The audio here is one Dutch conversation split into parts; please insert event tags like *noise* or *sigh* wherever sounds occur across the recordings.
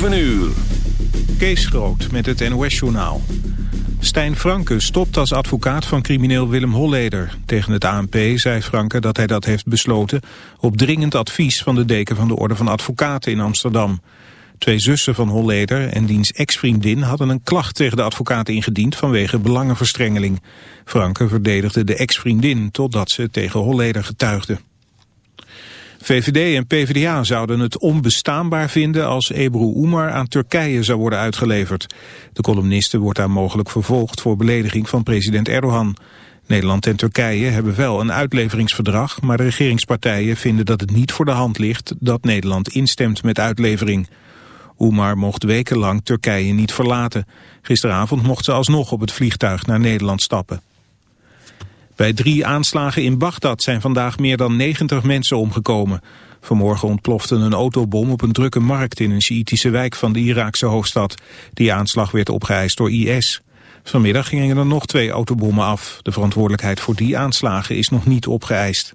7 uur. Kees Groot met het NOS-journaal. Stijn Franke stopt als advocaat van crimineel Willem Holleder. Tegen het ANP zei Franke dat hij dat heeft besloten... op dringend advies van de deken van de Orde van Advocaten in Amsterdam. Twee zussen van Holleder en diens ex-vriendin hadden een klacht tegen de advocaat ingediend vanwege belangenverstrengeling. Franke verdedigde de ex-vriendin totdat ze tegen Holleder getuigde. VVD en PvdA zouden het onbestaanbaar vinden als Ebru Umar aan Turkije zou worden uitgeleverd. De columniste wordt daar mogelijk vervolgd voor belediging van president Erdogan. Nederland en Turkije hebben wel een uitleveringsverdrag, maar de regeringspartijen vinden dat het niet voor de hand ligt dat Nederland instemt met uitlevering. Umar mocht wekenlang Turkije niet verlaten. Gisteravond mocht ze alsnog op het vliegtuig naar Nederland stappen. Bij drie aanslagen in Bagdad zijn vandaag meer dan 90 mensen omgekomen. Vanmorgen ontplofte een autobom op een drukke markt in een Sjiitische wijk van de Iraakse hoofdstad. Die aanslag werd opgeëist door IS. Vanmiddag gingen er nog twee autobommen af. De verantwoordelijkheid voor die aanslagen is nog niet opgeëist.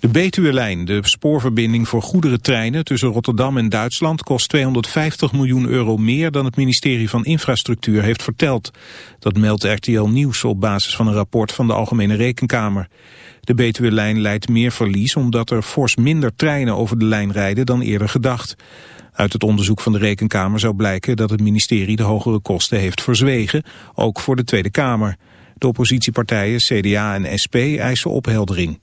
De Betuwe-lijn, de spoorverbinding voor goederentreinen tussen Rotterdam en Duitsland, kost 250 miljoen euro meer dan het ministerie van Infrastructuur heeft verteld. Dat meldt RTL Nieuws op basis van een rapport van de Algemene Rekenkamer. De Betuwe-lijn leidt meer verlies omdat er fors minder treinen over de lijn rijden dan eerder gedacht. Uit het onderzoek van de Rekenkamer zou blijken dat het ministerie de hogere kosten heeft verzwegen, ook voor de Tweede Kamer. De oppositiepartijen CDA en SP eisen opheldering.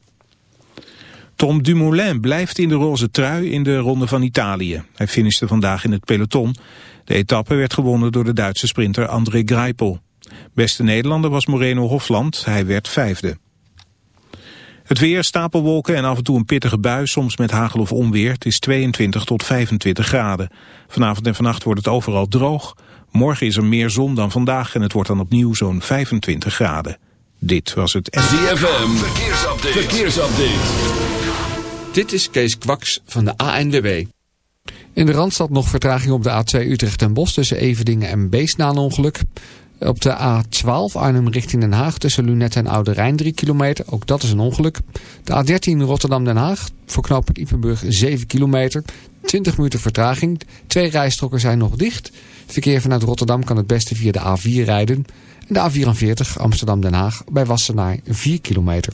Tom Dumoulin blijft in de roze trui in de Ronde van Italië. Hij finishte vandaag in het peloton. De etappe werd gewonnen door de Duitse sprinter André Greipel. Beste Nederlander was Moreno Hofland. Hij werd vijfde. Het weer, stapelwolken en af en toe een pittige bui, soms met hagel of onweer. Het is 22 tot 25 graden. Vanavond en vannacht wordt het overal droog. Morgen is er meer zon dan vandaag en het wordt dan opnieuw zo'n 25 graden. Dit was het... ZFM, verkeersupdate. verkeersupdate. Dit is Kees Kwaks van de ANWB. In de Randstad nog vertraging op de A2 Utrecht en Bos tussen Everdingen en Beest na een ongeluk. Op de A12 Arnhem richting Den Haag tussen Lunet en Oude Rijn 3 kilometer. Ook dat is een ongeluk. De A13 Rotterdam-Den Haag voor knooppunt Ipenburg 7 kilometer. 20 minuten vertraging. Twee rijstroken zijn nog dicht. Verkeer vanuit Rotterdam kan het beste via de A4 rijden. En de A44 Amsterdam-Den Haag bij Wassenaar 4 kilometer.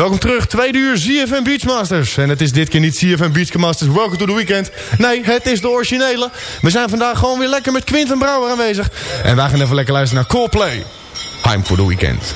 Welkom terug, tweede uur ZFM Beachmasters. En het is dit keer niet ZFM Beachmasters Welcome to the Weekend. Nee, het is de originele. We zijn vandaag gewoon weer lekker met Quinten Brouwer aanwezig. En wij gaan even lekker luisteren naar Coldplay. Time for the Weekend.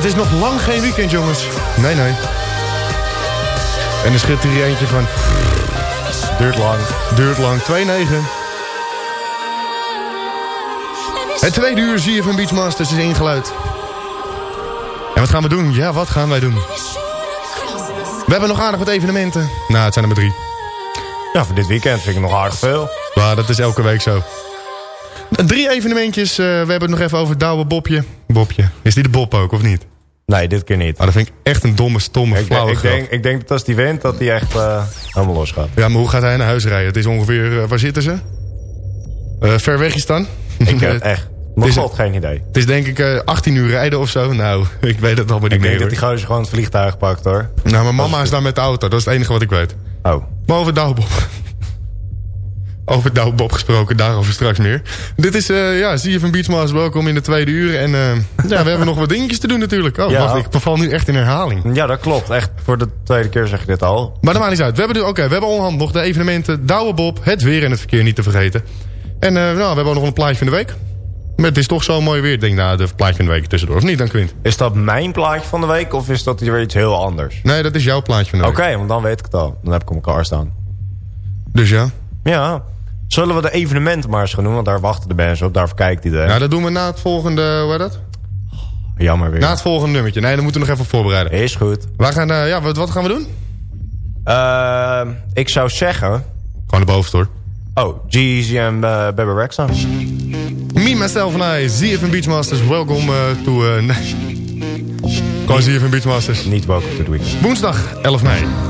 Het is nog lang geen weekend, jongens. Nee, nee. En er schiet hier eentje van... Duurt lang. Duurt lang. 2-9. Het tweede uur zie je van Beachmasters is ingeluid. En wat gaan we doen? Ja, wat gaan wij doen? We hebben nog aardig wat evenementen. Nou, het zijn er maar drie. Ja, voor dit weekend vind ik nog aardig veel. Maar dat is elke week zo. Drie evenementjes. eh, we hebben het nog even over Douwe Bobje. Bobje. Is die de Bob ook, of niet? Nee, dit keer niet. Ah, dat vind ik echt een domme, stomme, Ik, flauwe ik, denk, ik denk dat als die wint, dat hij echt eh, helemaal los gaat. Ja, maar hoe gaat hij naar huis rijden? Het is ongeveer... eh, waar zitten ze? Eh, ver weg is dan? Ik heb *laughs* echt nog god geen idee. Het is denk ik eh, 18 uur rijden of zo. Nou, *laughs* ik weet het allemaal niet Ik meer. denk dat die gozer gewoon het vliegtuig pakt hoor. Nou, mijn mama is daar met de auto. Dat is het enige wat ik weet. Oh. Maar over Douwe Bob. Over Douwe Bob gesproken, daarover straks meer. Dit is, eh ja, zie je van Beachmasters. Welkom in de tweede uur. En eh, ja, we hebben nog wat dingetjes te doen natuurlijk. Oh, Ja. wacht, ik beval nu echt in herhaling. Ja, dat klopt. Echt, voor de tweede keer zeg je dit al. Maar dat maakt niet uit. We hebben, nu- oké, we hebben onderhand nog de evenementen Douwe Bob, het weer en het verkeer niet te vergeten. En eh, nou, we hebben ook nog een plaatje van de week. Maar het is toch zo mooi weer. Ik denk, nou, de plaatje van de week tussendoor. Of niet dan, Quint? Is dat mijn plaatje van de week of is dat weer iets heel anders? Nee, dat is jouw plaatje van de Oké, week. want dan weet ik het al. Dan heb ik hem klaar staan. Dus ja. Ja. Zullen we de evenementen maar eens gaan doen? Want daar wachten de mensen op. Daarvoor kijkt iedereen. Nou, dat doen we na het volgende, hoe heet dat? Jammer weer. Na het volgende nummertje. Nee, dan moeten we nog even voorbereiden. Is goed. We gaan, eh, ja, wat, wat gaan we doen? Eh, ik zou zeggen... Gewoon de bovenste hoor. Oh, Jeezy en uh, Bebe Rexha. Me, myself en I, ZFM Beachmasters. Welkom uh, to... Uh. Gewoon ZFM Beachmasters. Niet welkom to the weekend. Woensdag 11 mei.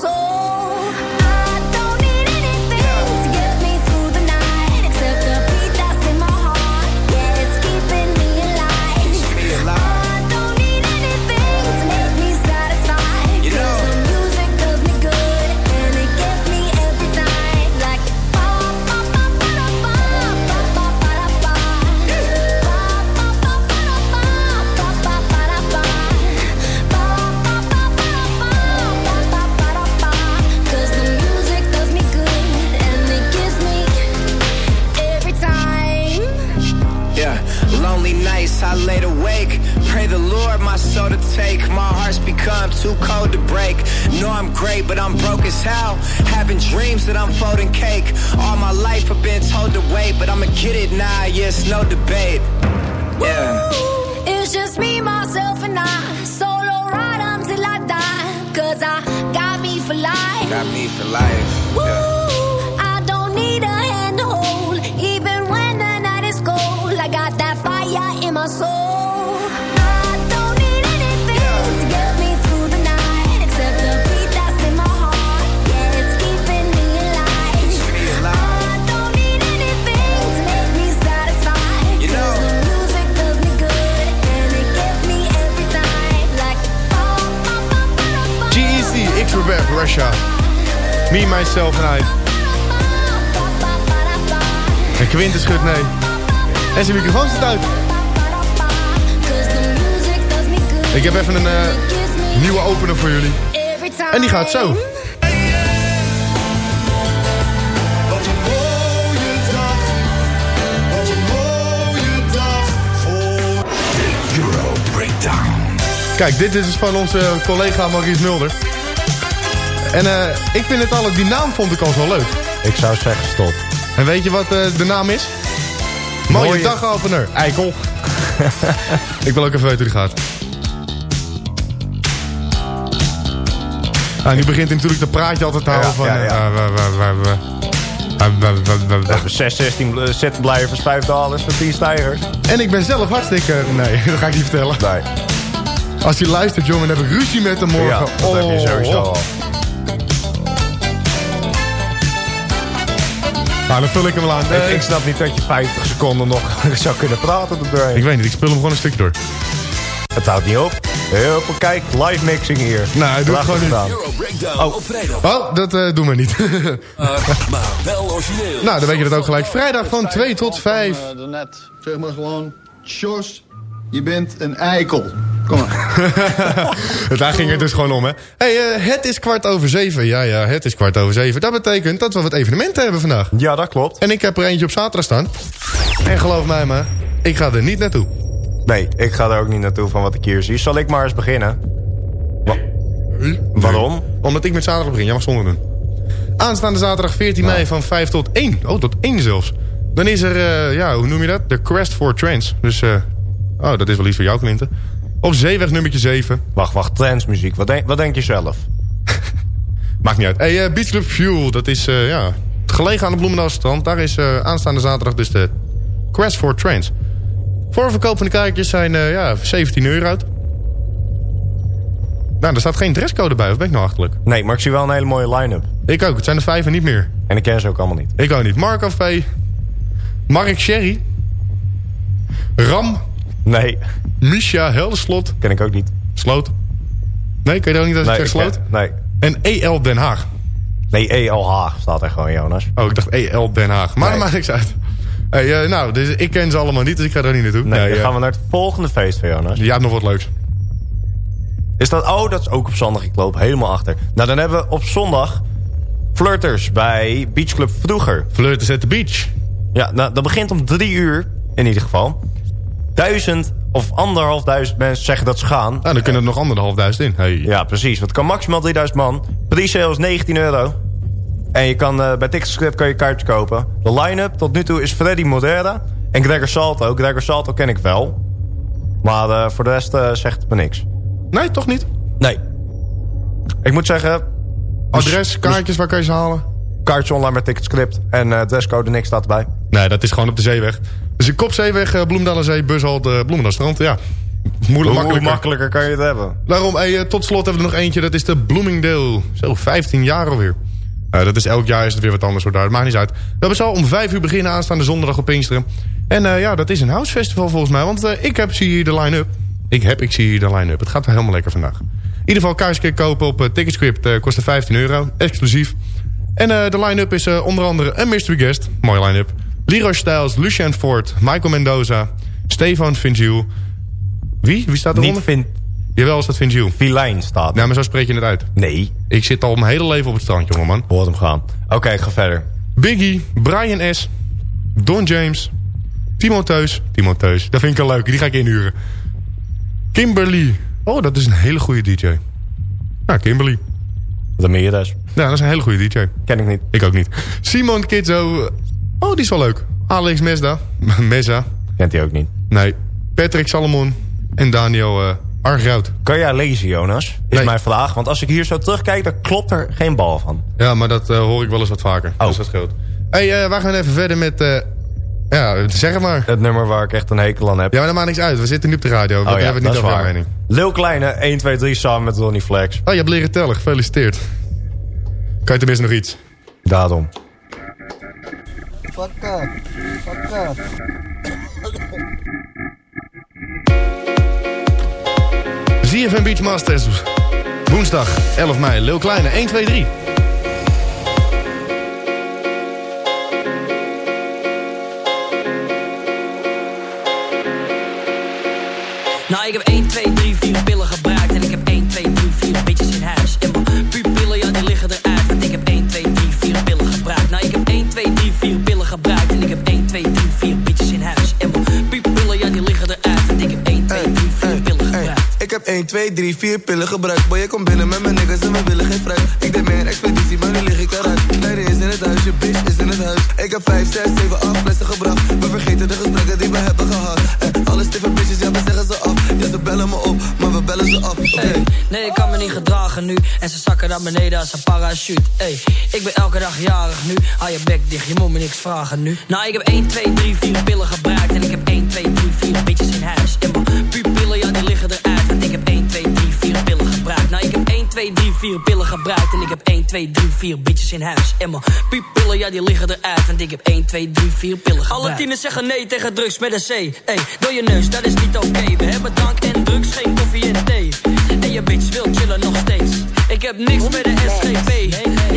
soy. Laid awake. Pray the Lord my soul to take. My heart's become too cold to break. know I'm great, but I'm broke as hell. Having dreams that I'm folding cake. All my life I've been told to wait, but I'ma get it now, yes, no debate. Yeah. It's just me, myself, and I. Solo ride until I die. Cause I got me for life. Got me for life. Woo! Yeah. Me, myself en I. En Quinten schudt nee. En zijn microfoon staat uit. Ik heb even een eh, nieuwe opener voor jullie. En die gaat zo. Kijk, dit is van onze collega Maurice Mulder. En ik vind het al, die naam vond ik al zo leuk. Ik zou zeggen stop. En weet je wat de naam is? Mooie, Mooie dagopener. Eikel. ik wil ook even weten hoe die gaat. Nu begint hij natuurlijk dat praatje altijd te houden van... Ja, ja, 6, 16 set blijvers, 5 dalers, 10 stijgers. En ik ben zelf hartstikke... Nee, dat ga ik niet vertellen. Nee. Als je luistert, jongen, dan heb ik ruzie met hem morgen. Ja, dat oh, heb je sowieso. Nou, dan vul ik hem wel aan. Ik, Eh, ik snap niet dat je 50 seconden nog *laughs* zou kunnen praten erdoorheen. ik weet niet, ik speel hem gewoon een stukje door. Het houdt niet op. Heel veel, kijk, live mixing hier. Nou, hij doet het gewoon niet. gedaan. Euro Breakdown op vrijdag. Oh, dat eh, doen we niet. maar wel origineel. nou, dan weet je dat ook gelijk. Vrijdag van 2 tot 5. Uh, daarnet, zeg maar gewoon, Sjors, je bent een eikel. Kom maar. *laughs* Daar ging het dus gewoon om, hè. hey, eh, het is kwart over zeven. Ja, ja, het is kwart over zeven. Dat betekent dat we wat evenementen hebben vandaag. Ja, dat klopt. En ik heb er eentje op zaterdag staan. En geloof mij maar, ik ga er niet naartoe. Nee, ik ga er ook niet naartoe van wat ik hier zie. Zal ik maar eens beginnen? Wa- Waarom? Omdat ik met zaterdag begin. Jij mag zonder doen. Aanstaande zaterdag 14 mei van 5 tot 1. Oh, tot 1 zelfs. Dan is er, eh, ja, hoe noem je dat? De Quest for Trends. Dus, eh, oh, dat is wel iets voor jou, Clinton. Op zeeweg nummertje 7. Wacht, wacht, transmuziek. Wat denk, wat denk je zelf? *laughs* Maakt niet uit. Hey, eh, Beach Club Fuel, dat is uh, ja, gelegen aan de Bloemendaalstrand. Daar is uh, aanstaande zaterdag dus de Quest for Trends. Voorverkoop van de kaartjes zijn ja, 17 euro uit. Nou, er staat geen dresscode bij, of ben ik nou achterlijk? Nee, maar ik zie wel een hele mooie line-up. Ik ook, het zijn er vijf en niet meer. En ik ken ze ook allemaal niet. Ik ook niet. Marco V. Mark Sherry. Ram. Nee. Misha Helderslot. Ken ik ook niet. Sloot. Nee, ken je dat ook niet als nee, ik zeg Sloot? Ken, nee. En EL Den Haag. Nee, EL Haag staat er gewoon, Jonas. Oh, ik dacht EL Den Haag. Maar Nee. dat maakt niks uit. Hey, uh, nou, dus ik ken ze allemaal niet, dus ik ga er niet naartoe. Nee, dan uh, gaan we naar het volgende feest van Jonas. Ja, nog wat leuks. Is dat... Oh, dat is ook op zondag. Ik loop helemaal achter. Nou, dan hebben we op zondag... Flirters bij Beach Club Vroeger. Flirters at the beach. Ja, nou, dat begint om drie uur. In ieder geval. Duizend of anderhalf duizend mensen zeggen dat ze gaan. Nou, dan kunnen er nog anderhalf duizend in. Hey. Ja, precies. Want het kan maximaal 3000 man. Pre-sale is 19 euro. En je kan uh, bij Ticketscript kan je kaartjes kopen. De line-up tot nu toe is Freddy Modera en Gregor Salto. Gregor Salto ken ik wel. Maar uh, voor de rest uh, zegt het me niks. Nee, toch niet? Nee. Ik moet zeggen... Adres, kaartjes, waar kan je ze halen? Kaartjes online bij Ticketscript. En dresscode niks staat erbij. Nee, dat is gewoon op de zeeweg. Dus een kopzeeweg, uh, Bloemendalenzee, Bushal, de Bloemendalstrand. Ja, moeilijk Hoe makkelijker. makkelijker kan je het hebben? Daarom, hey, uh, tot slot hebben we er nog eentje. Dat is de Bloomingdale. Zo, 15 jaar alweer. Uh, dat is elk jaar is het weer wat anders. Hoor. Dat maakt niet uit. We hebben zal om 5 uur beginnen aanstaande zondag op Pinksteren. En uh, ja, dat is een house festival volgens mij. Want uh, ik heb, zie hier de line-up. Ik heb, ik zie hier de line-up. Het gaat wel helemaal lekker vandaag. In ieder geval kaartjes kopen op Ticketscript. Uh, kost 15 euro. Exclusief. En de line-up is onder andere een mystery guest. Mooie line-up. Leroy Styles, Lucien Ford, Michael Mendoza, Stefan Fingiel. Wie? Wie staat eronder? Niet Vin... Jawel, staat Fingiel. Filijn staat. Nou, maar zo spreek je het uit. Nee. Ik zit al mijn hele leven op het strand, jongeman. Hoort hem gaan. Oké, okay, ik ga verder. Biggie, Brian S., Don James, Timotheus. Timotheus, dat vind ik een leuke, die ga ik inhuren. Kimberly. Oh, dat is een hele goede DJ. Nou, Kimberly. Ramirez. Ja, dat is een hele goede DJ. Ken ik niet. Ik ook niet. Simon Kizzo. Oh, die is wel leuk. Alex Mesda. *laughs* Mesa. Kent hij ook niet. Nee. Patrick Salomon. En Daniel eh Argrout. Kan jij lezen, Jonas? Is Nee. mijn vraag. Want als ik hier zo terugkijk, dan klopt er geen bal van. Ja, maar dat eh, hoor ik wel eens wat vaker. Oh. Dus dat scheelt. hey, eh, we gaan even verder met... ja, zeg het maar. Het nummer waar ik echt een hekel aan heb. Ja, maar dat maakt niks uit. We zitten nu op de radio. We oh ja, hebben het is niet over mening. Lil Kleine, 1, 2, 3 samen met Ronnie Flex. Oh, je hebt leren tellen. Gefeliciteerd. Kan je tenminste nog iets? Daarom. Fuck up. Fuck up. ZFM Beachmasters. Woensdag 11 mei. Lil Kleine 1, 2, 3. Nou, ik heb 1, 2, 3, 4 pillen 1, 2, 3, 4 pillen gebruikt. Boy, ik kom binnen met mijn niggas en we willen geen fruit. Ik deed meer expeditie, maar nu lig ik eruit. Leiden is in het huis, je bitch is in het huis. Ik heb 5, 6, 7, 8 flessen gebracht. We vergeten de gesprekken die we hebben gehad. En alle stiffe bitches, ja, we zeggen ze af. Ja, ze bellen me op, maar we bellen ze af. Nee, ik kan me niet gedragen nu. En ze zakken naar beneden als een parachute. Hey, ik ben elke dag jarig nu. Hou je bek dicht, je moet me niks vragen nu. Nou, ik heb 1, 2, 3, 4 pillen gebruikt. En ik heb 1, 2, 3, 4 bitches in huis. 2, 3, 4 pillen gebruikt. En ik heb 1, 2, 3, 4 bitches in huis. En mijn pupillen, ja, die liggen eruit. Want ik heb 1, 2, 3, 4 pillen gebruikt. Alle tieners zeggen nee tegen drugs met een C. Hey, door je neus, dat is niet oké. We hebben drank en drugs, geen koffie en thee. En je bitch wil chillen nog steeds. Ik heb niks met de SGP.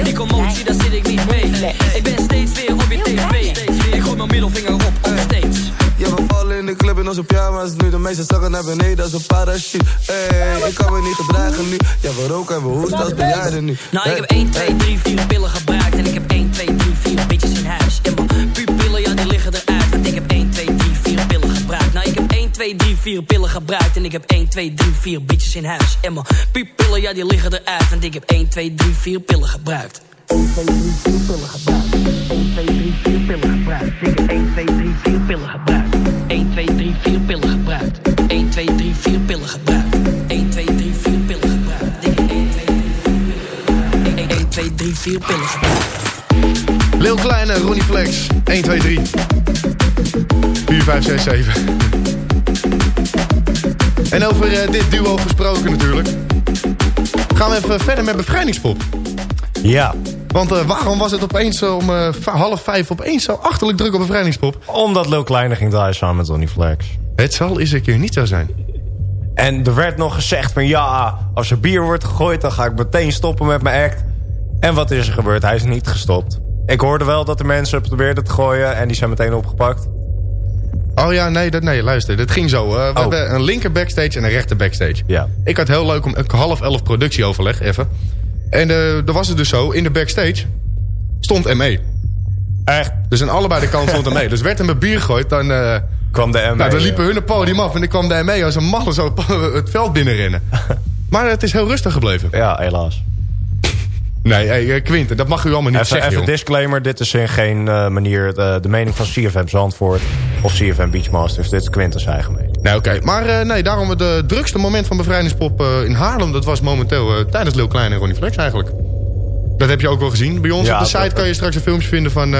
Die commotie, daar zit ik niet mee. Ik ben steeds weer op je tv. Ik gooi mijn middelvinger op, op steeds. Ja, we vallen in de club in onze pyjama's nu. De meeste zakken naar beneden als een parachute. Hey, ik kan me niet gedragen nu. Ja, we roken en we hoesten als bejaarden nu. Nou, ik heb 1, 2, 3, 4 pillen gebruikt. En ik heb 1, 2, 3, 4 bitches in huis. En mijn pupillen, ja, die liggen eruit. Want ik heb 1, 2, 3, 4 pillen gebruikt. Nou, ik heb 1, 2, 3, 4 pillen gebruikt. En ik heb 1, 2, 3, 4 bitches in huis. En mijn pupillen, ja, die liggen eruit. Want ik heb 1, 2, 3, 4 pillen gebruikt. 1, 2, 3, 4 pillen gebruikt. 1, 2, 3, 4 pillen gebruikt. Ik heb 1, 2, 3, 4 pillen gebruikt. 1, 2, 3, 4 pillen gebruikt. 1, 2, 3, 4 pillen gebruikt. 1, 2, 3, 4 pillen gebruikt. Ik heb 1, 2, 3, 4 pillen gebruikt. 1, 2, 3, 4 pillen gebruikt. Lil Kleine, Ronnie Flex. 1, 2, 3. 4, 5, 6, 7. En over eh, dit duo gesproken natuurlijk. Gaan we even verder met bevrijdingspop. Ja. Want eh, waarom was het opeens zo om eh, half vijf opeens zo achterlijk druk op bevrijdingspop? Omdat Lil Kleine ging draaien samen met Ronnie Flex. Het zal eens een keer niet zo zijn. En er werd nog gezegd van ja, als er bier wordt gegooid... dan ga ik meteen stoppen met mijn act. En wat is er gebeurd? Hij is niet gestopt. Ik hoorde wel dat er mensen probeerden te gooien... en die zijn meteen opgepakt. Oh ja, nee, dat, nee luister. Het ging zo. we hebben een linker backstage en een rechter backstage. Ja. Ik had heel leuk om een half elf productieoverleg, even. En er was het dus zo, in de backstage stond ME. Echt? Dus aan allebei de kanten stond ME. *laughs* Dus werd er met bier gegooid, dan... eh, kwam de ME. Nou, dan liepen hun het podium af en dan kwam de ME als een malle zo *laughs* het veld binnenrennen. *laughs* maar het is heel rustig gebleven. Ja, helaas. Nee, hey, eh, Quinten, dat mag u allemaal niet Even, zeggen, even joh. disclaimer, dit is in geen manier de, de mening van CFM Zandvoort... of CFM Beachmasters, dit is Quinten's eigen mening. Nee, oké. Maar eh, nee, daarom het drukste moment van bevrijdingspop eh, in Haarlem... dat was momenteel eh, tijdens Lil Klein en Ronnie Flex eigenlijk. Dat heb je ook wel gezien. Bij ons Ja, op de site kan je straks een filmpje vinden van...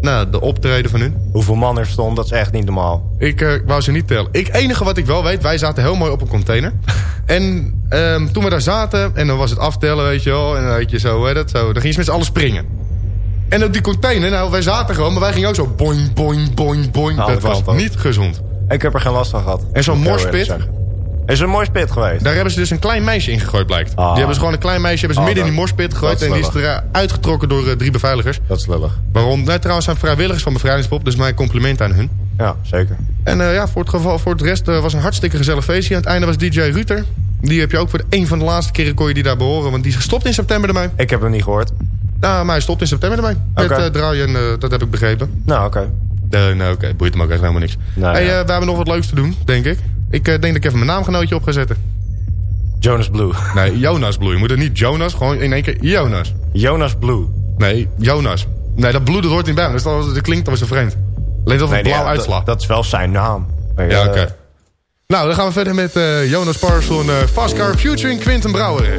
nou, de optreden van hun. Hoeveel man er stond, dat is echt niet normaal. Ik wou ze niet tellen. Ik enige wat ik wel weet, wij zaten heel mooi op een container. *laughs* en ehm, toen we daar zaten, en dan was het aftellen, weet je wel. En dan weet je zo, hè, dat, zo. Dan ging ze met z'n allen springen. En op die container, nou, wij zaten gewoon, maar wij gingen ook zo boing, boing, boing, boing. Alle dat was niet gezond. Ik heb er geen last van gehad. En zo'n morspit. Is een mooi spit geweest? daar hebben ze dus een klein meisje in gegooid, blijkt. Die hebben ze gewoon een klein meisje hebben ze Oh, midden in die morspit gegooid. En die is eruit getrokken door eh, drie beveiligers. Dat is lullig. Waarom? Nee, trouwens zijn vrijwilligers van Bevrijdingspop, dus mijn compliment aan hun. Ja, zeker. En eh, ja, voor het, geval, voor het rest eh, was een hartstikke gezellig feestje. Aan het einde was DJ Ruter. Die heb je ook voor de een van de laatste keren kon je die daar behoren. Want die is gestopt in september ermee. Ik heb hem niet gehoord. Nou, maar hij stopt in september ermee. Met Oké. eh, draaien, en, dat heb ik begrepen. Nou, oké. Eh, nou, oké, boeit hem ook echt helemaal niks. Nou, hey, ja. eh, we hebben nog wat leuks te doen, denk ik. Ik eh, denk dat ik even mijn naamgenootje op ga zetten. Jonas Blue. Nee, Jonas Blue. Je moet het niet Jonas, gewoon in één keer Jonas. Jonas Blue. Nee, Jonas. Nee, dat Blue dat hoort niet bij me. Dat, al- klinkt alweer zo vreemd. Alleen dat het Nee, blauw ja, uitslag. Dat, is wel zijn naam. Maar, Ja, eh, oké. Nou, dan gaan we verder met eh, Jonas Parson, Fast Car featuring Quinten Brouwer.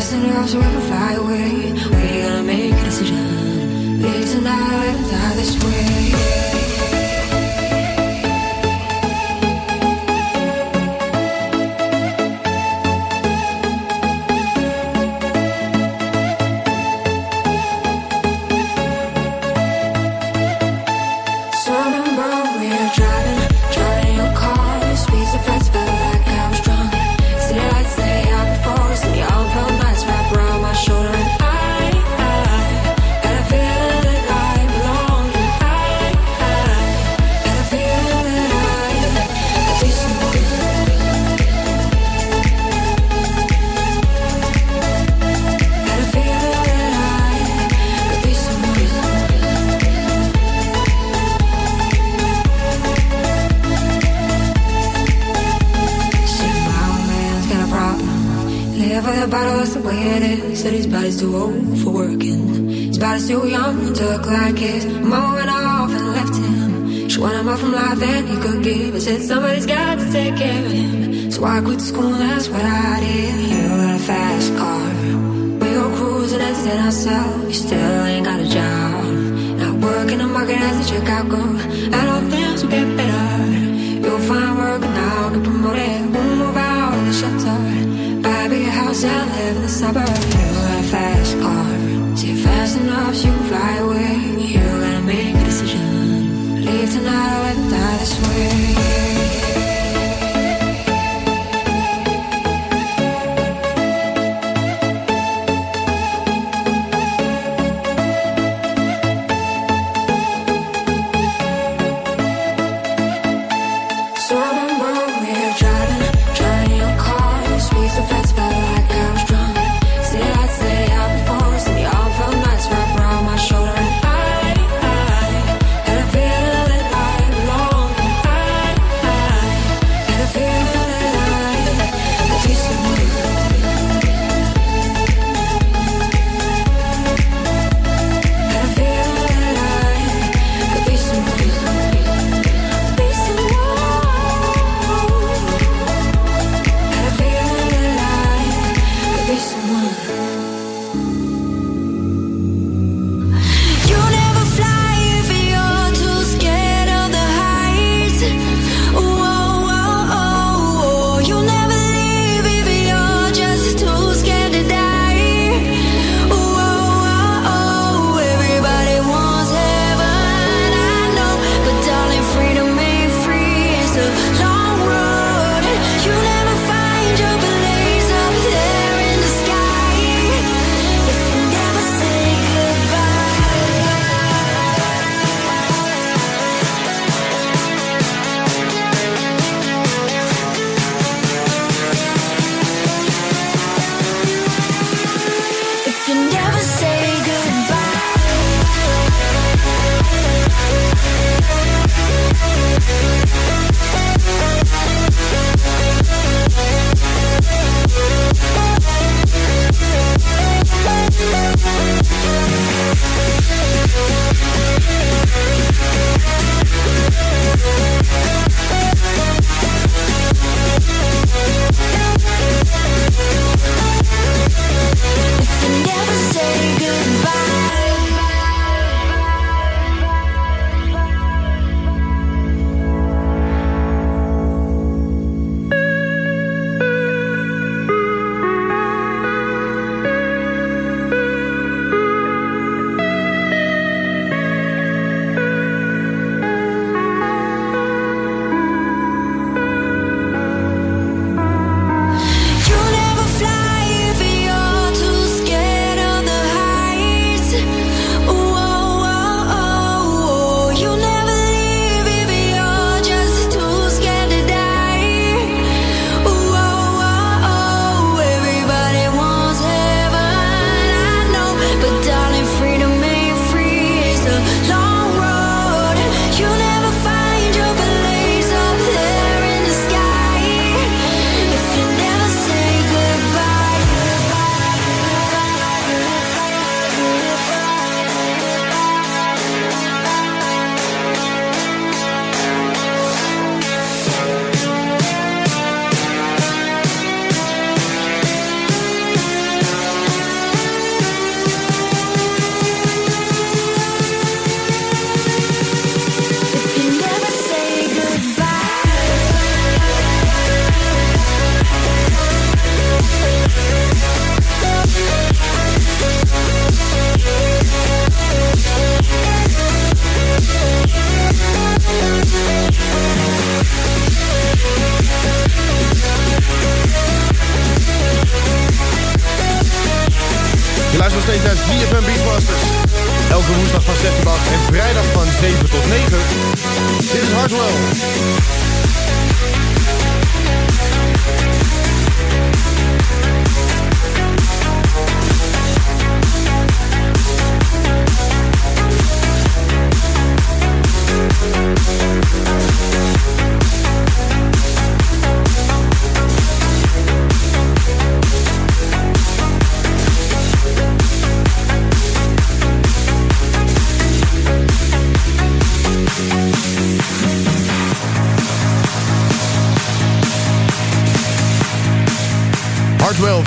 Fast enough we can fly away. We gotta make a decision. Live tonight and die this way. Body's too old for working. His body's too young to look like his. Mama went off and left him. She wanted more from life than he could give. I said somebody's got to take care of him. So I quit school, that's what I did. You got a fast car. We go cruising, entertain ourselves. You still ain't got a job. Not working the market as a checkout girl. I know things will get better. You'll find work and now get promoted. We'll move out of the shelter. Buy a bigger house and live in the suburbs.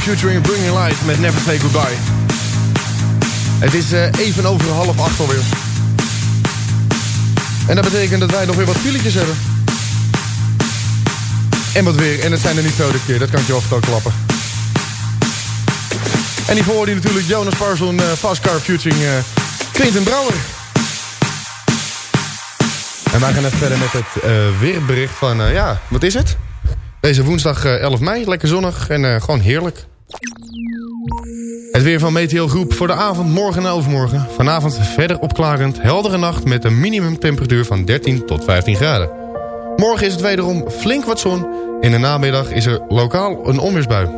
Featuring Bringing Light met Never Say Goodbye. Het is eh, even over half acht alweer. En dat betekent dat wij nog weer wat filetjes hebben. En wat weer. En het zijn er niet veel dit keer. Dat kan ik je al klappen. En die hoorde natuurlijk Jonas Parson uh, Fastcar featuring eh, Quentin Brouwer. En wij gaan even verder met het eh, weerbericht van... eh, ja, wat is het? Deze woensdag eh, 11 mei. Lekker zonnig en eh, gewoon heerlijk. Het weer van Meteo Groep voor de avond, morgen en overmorgen. Vanavond verder opklarend, heldere nacht met een minimumtemperatuur van 13 tot 15 graden. Morgen is het wederom flink wat zon. In de namiddag is er lokaal een onweersbui.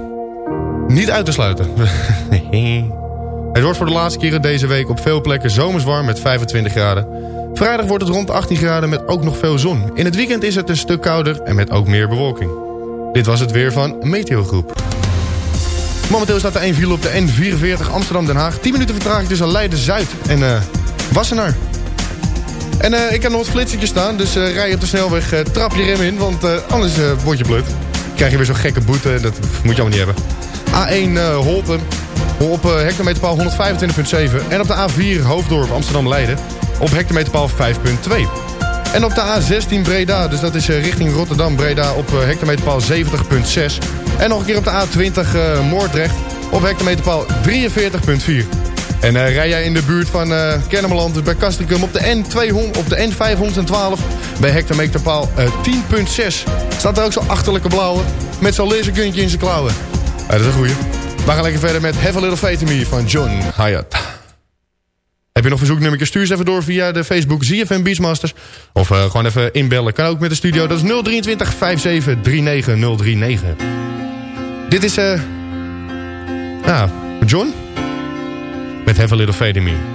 Niet uit te sluiten. *laughs* het wordt voor de laatste keren deze week op veel plekken zomers warm met 25 graden. Vrijdag wordt het rond 18 graden met ook nog veel zon. In het weekend is het een stuk kouder en met ook meer bewolking. Dit was het weer van Meteo Groep. Momenteel staat er 1 file op de N44 Amsterdam-Den Haag. 10 minuten vertraging tussen Leiden-Zuid en eh Wassenaar. En eh, ik heb nog wat flitsertjes staan, dus eh, rij je op de snelweg, trap je rem in, want anders word je blut. Krijg je weer zo'n gekke boete, dat moet je allemaal niet hebben. A1 eh Holten, op hectometerpaal 125.7. En op de A4 Hoofddorp Amsterdam-Leiden op hectometerpaal 5.2. En op de A16 Breda, dus dat is eh, richting Rotterdam-Breda op eh, hectometerpaal 70.6. En nog een keer op de A20 eh, Moordrecht op hectometerpaal 43.4. En eh, rij jij in de buurt van eh Kennemerland, dus bij Castricum op de, N200, op de N512 bij hectometerpaal eh, 10.6. Staat er ook zo'n achterlijke blauwe met zo'n laserkuntje in zijn klauwen. Ja, dat is een goeie. We gaan lekker verder met Have a Little Faith in Me van John Hyatt. Heb je nog verzoeknummertjes? Stuur ze even door via de Facebook ZFM Beachmasters. Of eh, gewoon even inbellen. Kan ook met de studio. Dat is 023 57 39 039. Dit is... eh ja, John? Met Have a Little Faith in Me.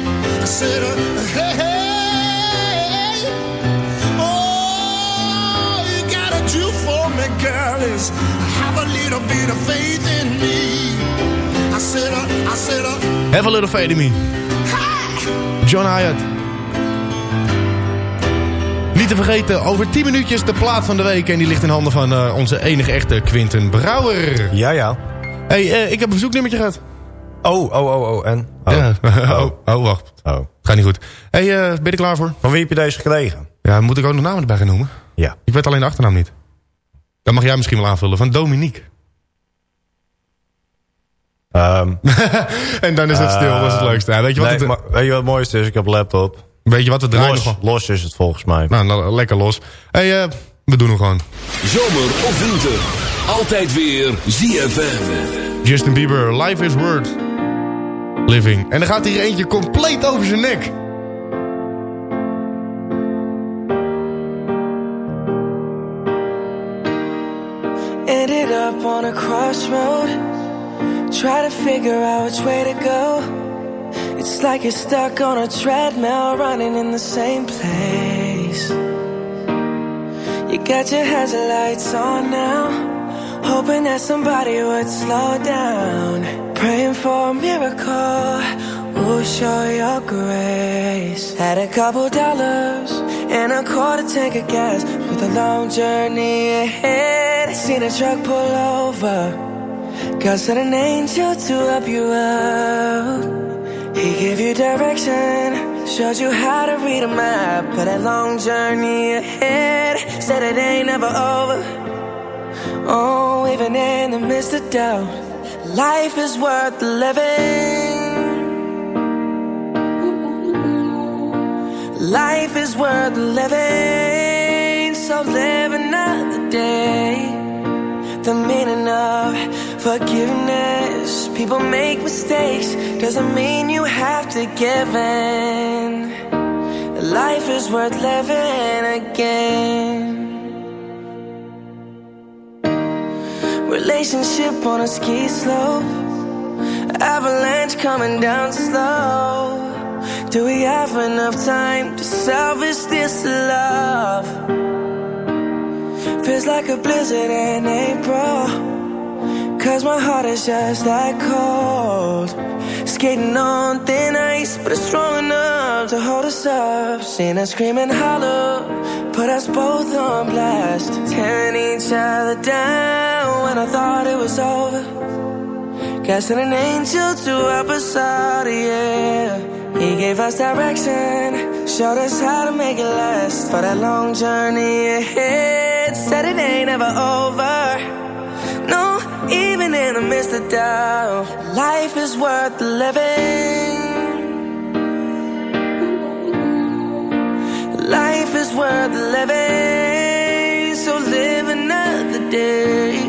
I said, uh, hey, hey, all you gotta do for me, girl, is have a little bit of faith in me. I said, uh, I said, uh, Have a little faith in me. John Hyatt. Niet te vergeten, over 10 minuutjes de plaat van de week. En die ligt in handen van eh, onze enige echte Quinten Brouwer. Ja, ja. hey, eh, ik heb een verzoeknummertje gehad. Oh, oh, oh, oh, en? Oh. Ja. *laughs* Oh, oh, wacht. Oh. Gaat niet goed. hey, eh, ben je er klaar voor? Van wie heb je deze gekregen? Ja, moet ik ook nog namen erbij gaan noemen? Ja. Ik weet alleen de achternaam niet. Dat mag jij misschien wel aanvullen. Van Dominique. Ehm, *laughs* en dan is het stil, dat is het leukste. Ja, weet, je wat nee, het, maar weet je wat het mooiste is? Ik heb een laptop. weet je wat het draaien Los, nog los is het volgens mij. Nou, nou, lekker los. hey, eh, we doen hem gewoon. Zomer of winter. Altijd weer ZFM. Justin Bieber, Life is Worth Living. En dan gaat hier eentje compleet over zijn nek. Ended up on a crossroad. Try to figure out which way to go. It's like you're stuck on a treadmill, running in the same place. You got your headlights on now, hoping that somebody would slow down. Praying for a miracle, will show your grace. Had a couple dollars and a quarter tank of gas with a long journey ahead. Seen a truck pull over. God sent an angel to help you out. He gave you direction, showed you how to read a map. But that long journey ahead said it ain't never over. Oh, even in the midst of doubt, life is worth living. Life is worth living, so live another day. The meaning of forgiveness. People make mistakes, doesn't mean you have to give in. Life is worth living again. Relationship on a ski slope, avalanche coming down slow. Do we have enough time to salvage this love? Feels like a blizzard in April. Cause my heart is just that cold. Skating on thin ice, but it's strong enough to hold us up. Seen us screaming hollow, put us both on blast. Tearing each other down when I thought it was over. Casting an angel to us out, yeah. He gave us direction, showed us how to make it last. For that long journey ahead, said it ain't ever over. No, even in the midst of doubt, life is worth living. Life is worth living, so live another day.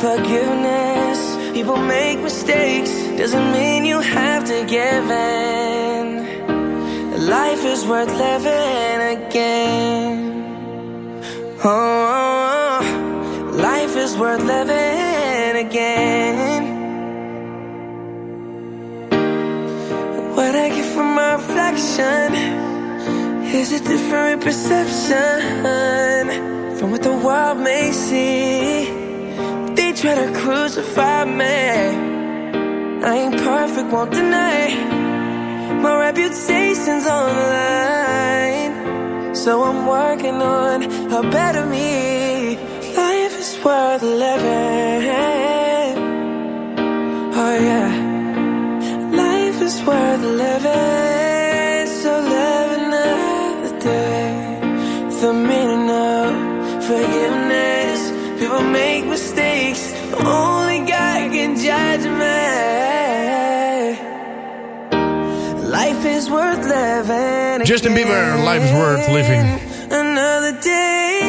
Forgiveness. People make mistakes, doesn't mean you have to give in. Life is worth living again. Oh, oh, oh. life is worth living again. What I get from my reflection is a different perception from what the world may see. Try to crucify me. I ain't perfect, won't deny. My reputation's on the line. So I'm working on a better me. Life is worth living. Oh yeah. Life is worth living. So live another day. The meaning of forgiveness. People make is worth living. Justin Bieber, Life is Worth Living. Another day.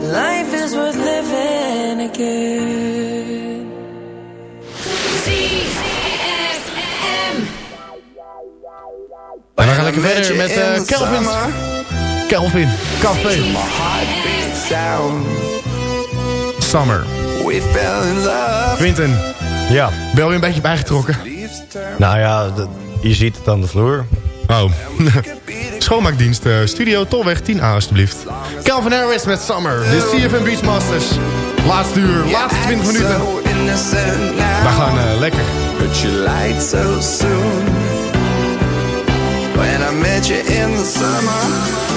Life is worth living again. En we gaan lekker verder met eh, Kelvin. Kelvin, Café. Summer. We fell in love. Quinten. Ja. Ben je een beetje bijgetrokken? Nou ja, je ziet het aan de vloer. Oh. *laughs* Schoonmaakdienst, eh, studio Tolweg 10A alstublieft. Calvin Harris met Summer. De CFM Beachmasters. Laatste uur, laatste 20 minuten. Wij gaan eh, lekker. But you lied so soon. When I met you in the summer.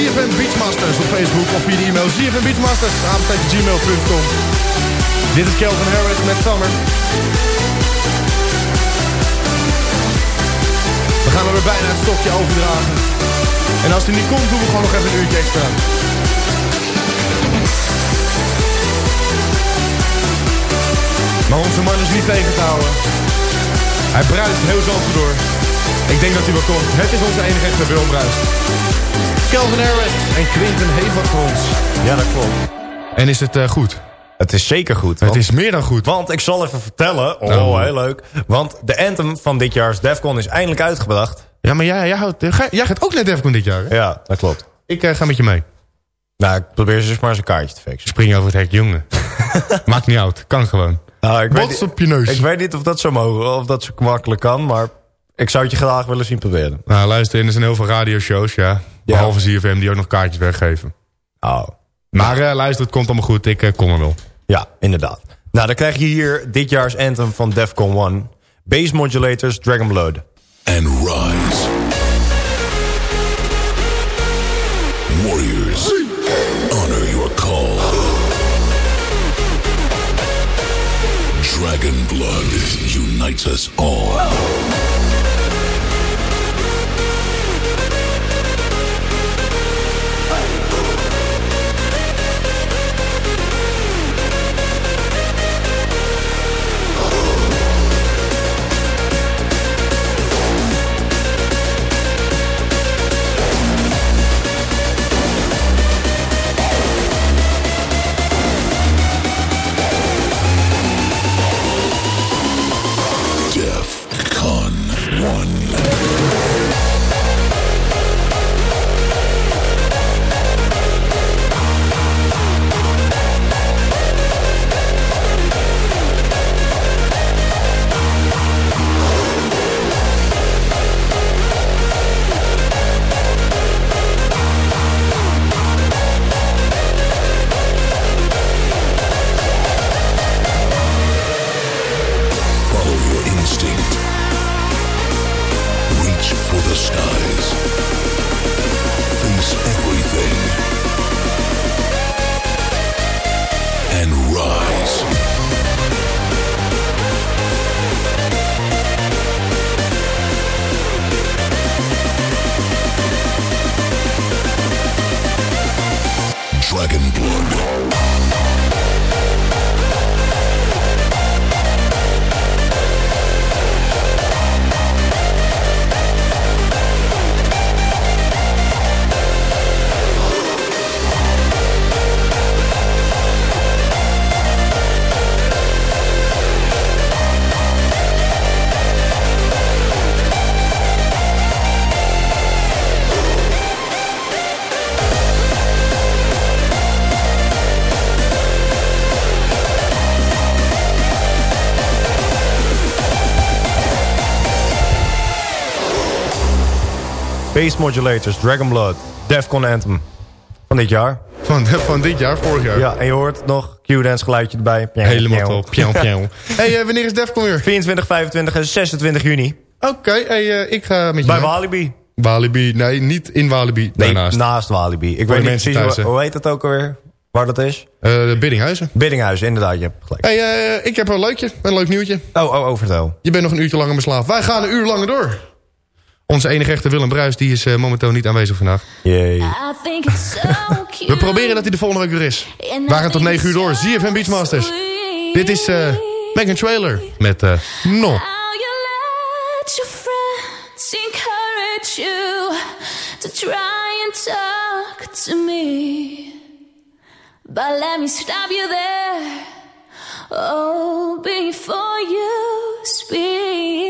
ZFM Beachmasters op Facebook of via de e-mail ZFM Beachmasters, gmail.com. Dit is Kelvin Harris met Summer. We gaan er weer bijna het stokje overdragen. En als hij niet komt, doen we gewoon nog even een uurtje extra. Maar onze man is niet tegen te houden. Hij bruist heel zand door. Ik denk dat hij wel komt. Het is onze enige echte Willem Bruist. Calvin Harris en Quinten heeft wat voor ons. Ja, dat klopt. En is het eh, goed? Het is zeker goed. Het is meer dan goed. Want ik zal even vertellen. Oh, Oh. heel leuk. Want de anthem van dit jaar's Defcon is eindelijk uitgebracht. Ja, maar jij, jij, houdt, jij gaat ook naar Defcon dit jaar, hè? Ja, dat klopt. Ik eh, ga met je mee. Nou, ik probeer ze dus maar eens een kaartje te fixen. Spring over het hek, jongen. *laughs* Maakt niet uit. Kan gewoon. Nou, ik weet, Bots op je neus. ik weet niet of dat zo mogen, of dat zo makkelijk kan, maar ik zou het je graag willen zien proberen. Nou, luister, er zijn heel veel radioshows, ja. Behalve CFM, die ook nog kaartjes weggeven. Oh. Maar eh, luister, het komt allemaal goed. Ik eh, kom er wel. Ja, inderdaad. Nou, dan krijg je hier dit jaar's anthem van Defcon 1. Bass Modulators Dragon Blood. And rise. Warriors, honor your call. Dragon blood unites us all. Bass Modulators, Dragon Blood, Defcon Anthem. Van dit jaar. Van, van dit jaar, vorig jaar. Ja, en je hoort nog Q-dance geluidje erbij. Pjauw, Helemaal top. Pjauw, pjauw. *laughs* hey, eh, wanneer is Defcon weer? 24, 25 en 26 juni. Oké, hey, eh, ik ga met je Bij. Walibi. Walibi, nee, niet in Walibi, Nee, daarnaast. naast Walibi. Ik Voor weet niet precies, hoe, heet het ook alweer? Waar dat is? Eh, Biddinghuizen. Biddinghuis, inderdaad. Je hebt gelijk. Hey, ik heb een leukje, een leuk nieuwtje. Oh, oh, oh, vertel. Je bent nog een uurtje langer beslaafd. Wij gaan een uur langer door. Onze enige echte Willem Bruis, die is eh, momenteel niet aanwezig vandaag. Jee. I think it's so cute. *laughs* We proberen dat hij de volgende week weer is. We gaan tot 9 uur door. ZFM Beachmasters. Dit is eh Megan Trailer met eh No. But let me stop you there. Oh, before you speak.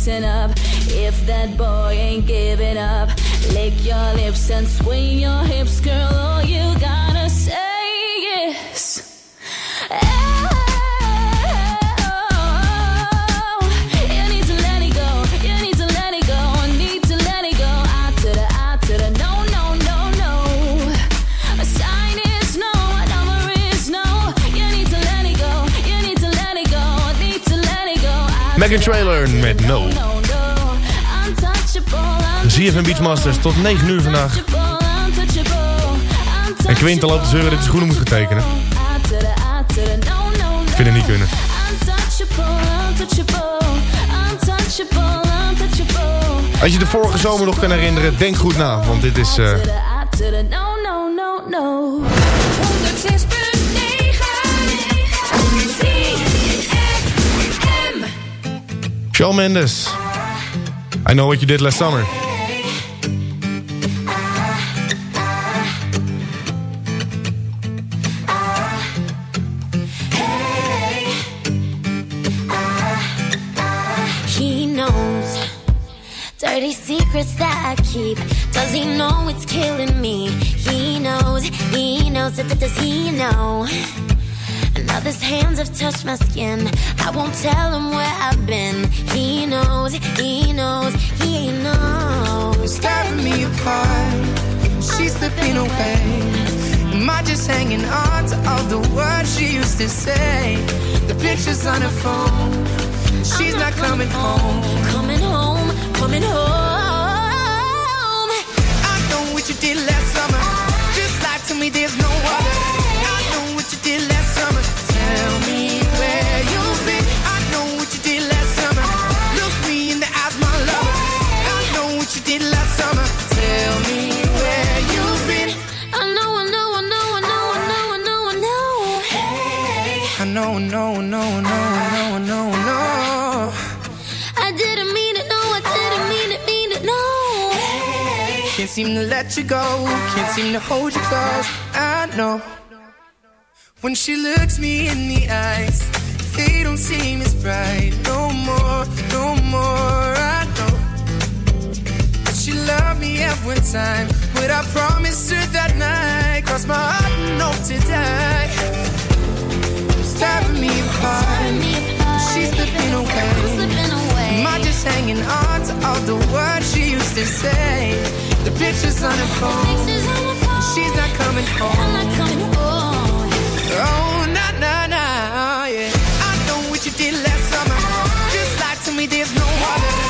Listen up. If that boy ain't giving up, lick your lips and swing your hips, girl. All you gotta Like a Trailer met No. ZFM Beachmasters tot 9 uur vandaag. En Quinten loopt de zeuren dat hij schoenen moet getekenen. tekenen. Ik vind het niet kunnen. Als je de vorige zomer nog kan herinneren, denk goed na. Want dit is... Eh, Shawn Mendes. I know what you did last summer. He knows dirty secrets that I keep. Does he know it's killing me? He knows, he knows, does he know? Now his hands have touched my skin. I won't tell him where I've been. He knows, he knows, he knows. Tearing me apart. She's slipping away. Am I just hanging on to all the words she used to say? The pictures on her phone. She's not coming home. Coming home, coming home. I know what you did last summer. Just lie to me, there's no other. I know what you did last Hey, I know, I know, I know, I didn't mean it, no, I didn't mean it, mean it, no. Can't seem to let you go. Can't seem to hold you close. I know. When she looks me in the eyes, they don't seem as bright. No more, no more. I know. That she loved me at one time. But I promised her that night. Cross my heart and hope to die. Tearing me apart. She's slipping away. Am I just hanging on to all the words she used to say? The pictures on her phone. She's not coming home. Oh, nah, nah, nah, yeah. I know what you did last summer. Just lie to me, there's no other.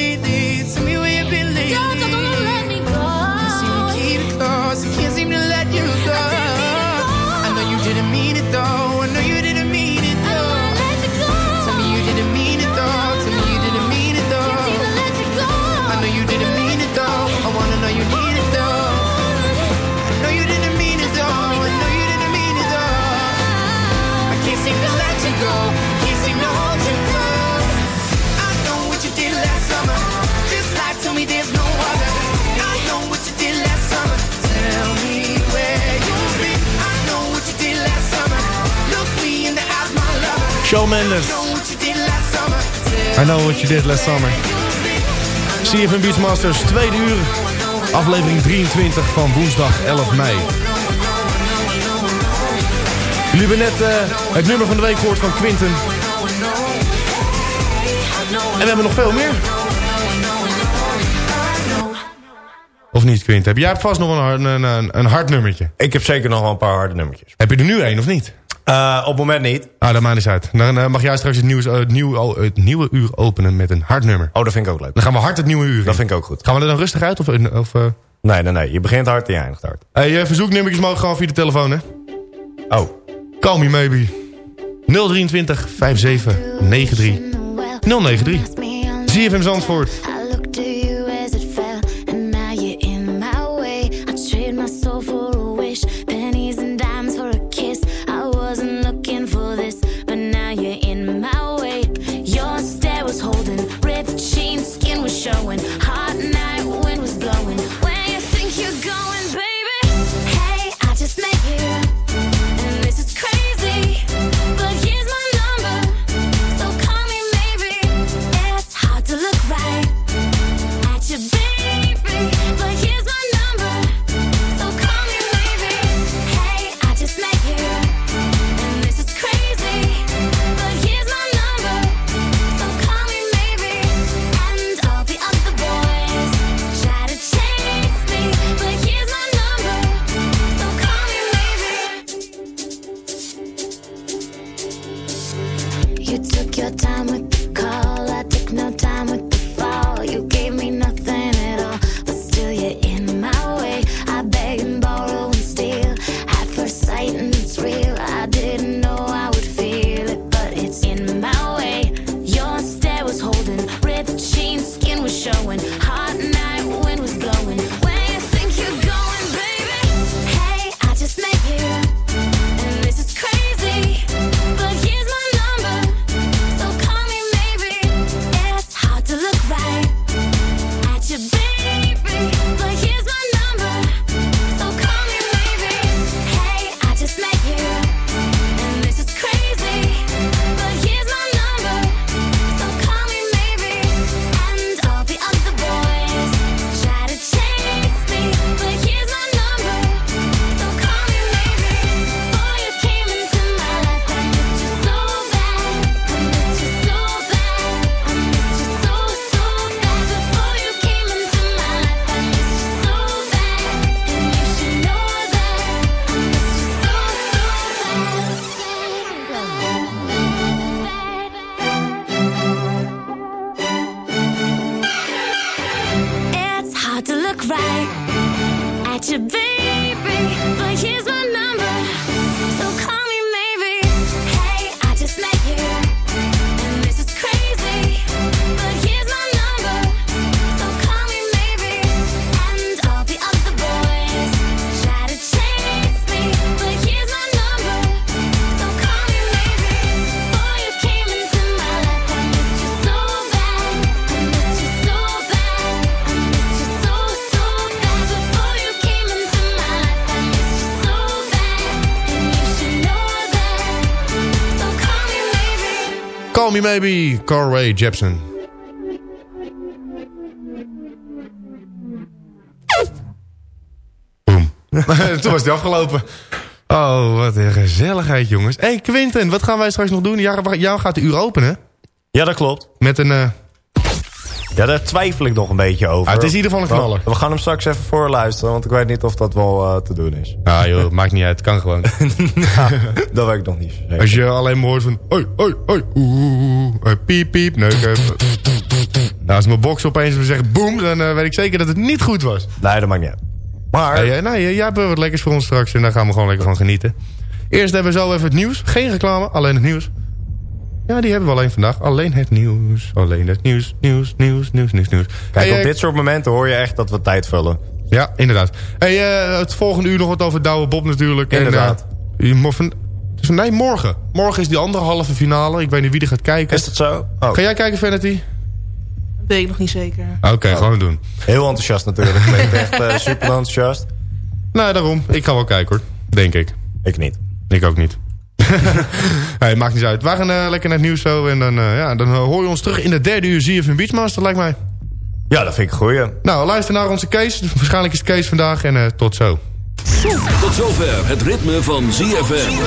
Shawn Mendes. I know what you did last summer. CFM Beachmasters, tweede uur. Aflevering 23 van woensdag 11 mei. Jullie hebben net eh, het nummer van de week gehoord van Quinten. En we hebben nog veel meer. Of niet, Quint? Heb jij vast nog een, hard- een, een, een hard nummertje? Ik heb zeker nog wel een paar harde nummertjes. Heb je er nu één of niet? Eh, op het moment niet. Ah, dat maakt niet uit. Dan eh, mag jij straks het, nieuws, eh, het, nieuw, het nieuwe uur openen met een hard nummer. Oh, dat vind ik ook leuk. Dan gaan we hard het nieuwe uur in. Dat vind ik ook goed. Gaan we er dan rustig uit? Of, of, eh? Nee, nee, nee. Je begint hard en je eindigt hard. Hey, eh, verzoeknummertjes mogen gewoon via de telefoon, hè? Oh. Call me maybe. 023 57 93 093. ZFM Zandvoort. Call Me Maybe, Carway Jepsen. Boom. *laughs* Toen was die afgelopen. Oh, wat een gezelligheid, jongens. Hé, hey, Quinten, wat gaan wij straks nog doen? Jou, jou gaat de uur openen. Ja, dat klopt. Met een... eh, Ja, daar twijfel ik nog een beetje over. Ah, het is in ieder geval een knaller. We, gaan hem straks even voorluisteren, want ik weet niet of dat wel eh, te doen is. Ah joh, *laughs* maakt niet uit. Het kan gewoon. dat weet ik nog niet. zeker. Als je alleen maar hoort van... Hoi, hoi, hoi. Oeh, eh, piep, piep. Neuken. nou, als mijn box opeens zeggen boem... dan eh, weet ik zeker dat het niet goed was. Nee, dat maakt niet uit. Maar... Hey, eh, nee, jij hebt wat lekkers voor ons straks... en daar gaan we gewoon lekker van genieten. Eerst hebben we zo even het nieuws. Geen reclame, alleen het nieuws. Ja, die hebben we alleen vandaag. Alleen het nieuws. Alleen het nieuws, nieuws, nieuws, nieuws, nieuws, nieuws. Kijk, Hey, op eh, dit soort momenten hoor je echt dat we tijd vullen. Ja, inderdaad. Hey, eh, het volgende uur nog wat over Douwe Bob natuurlijk. Inderdaad. En, eh, nee, morgen. Morgen is die andere halve finale. Ik weet niet wie er gaat kijken. Is dat zo? Oh. Ga jij kijken, Vanity? Weet ik nog niet zeker. Oké, gewoon doen. Heel enthousiast natuurlijk. Ik ben echt super enthousiast. Nou, daarom. Ik ga wel kijken hoor. Denk ik. Ik niet. Ik ook niet. *laughs* hey, maakt niet uit. We gaan eh, lekker naar het nieuws zo. En dan, eh, ja, dan eh, hoor je ons terug in de derde uur ZFM Beachmaster, lijkt mij. Ja, dat vind ik een goeie. Nou, luister naar onze Kees. Waarschijnlijk is Kees vandaag. En eh, tot zo. Tot zover het ritme van ZFM.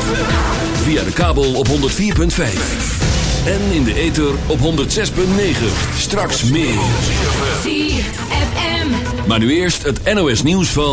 Via de kabel op 104.5. En in de ether op 106.9. Straks meer. ZFM. Maar nu eerst het NOS nieuws van...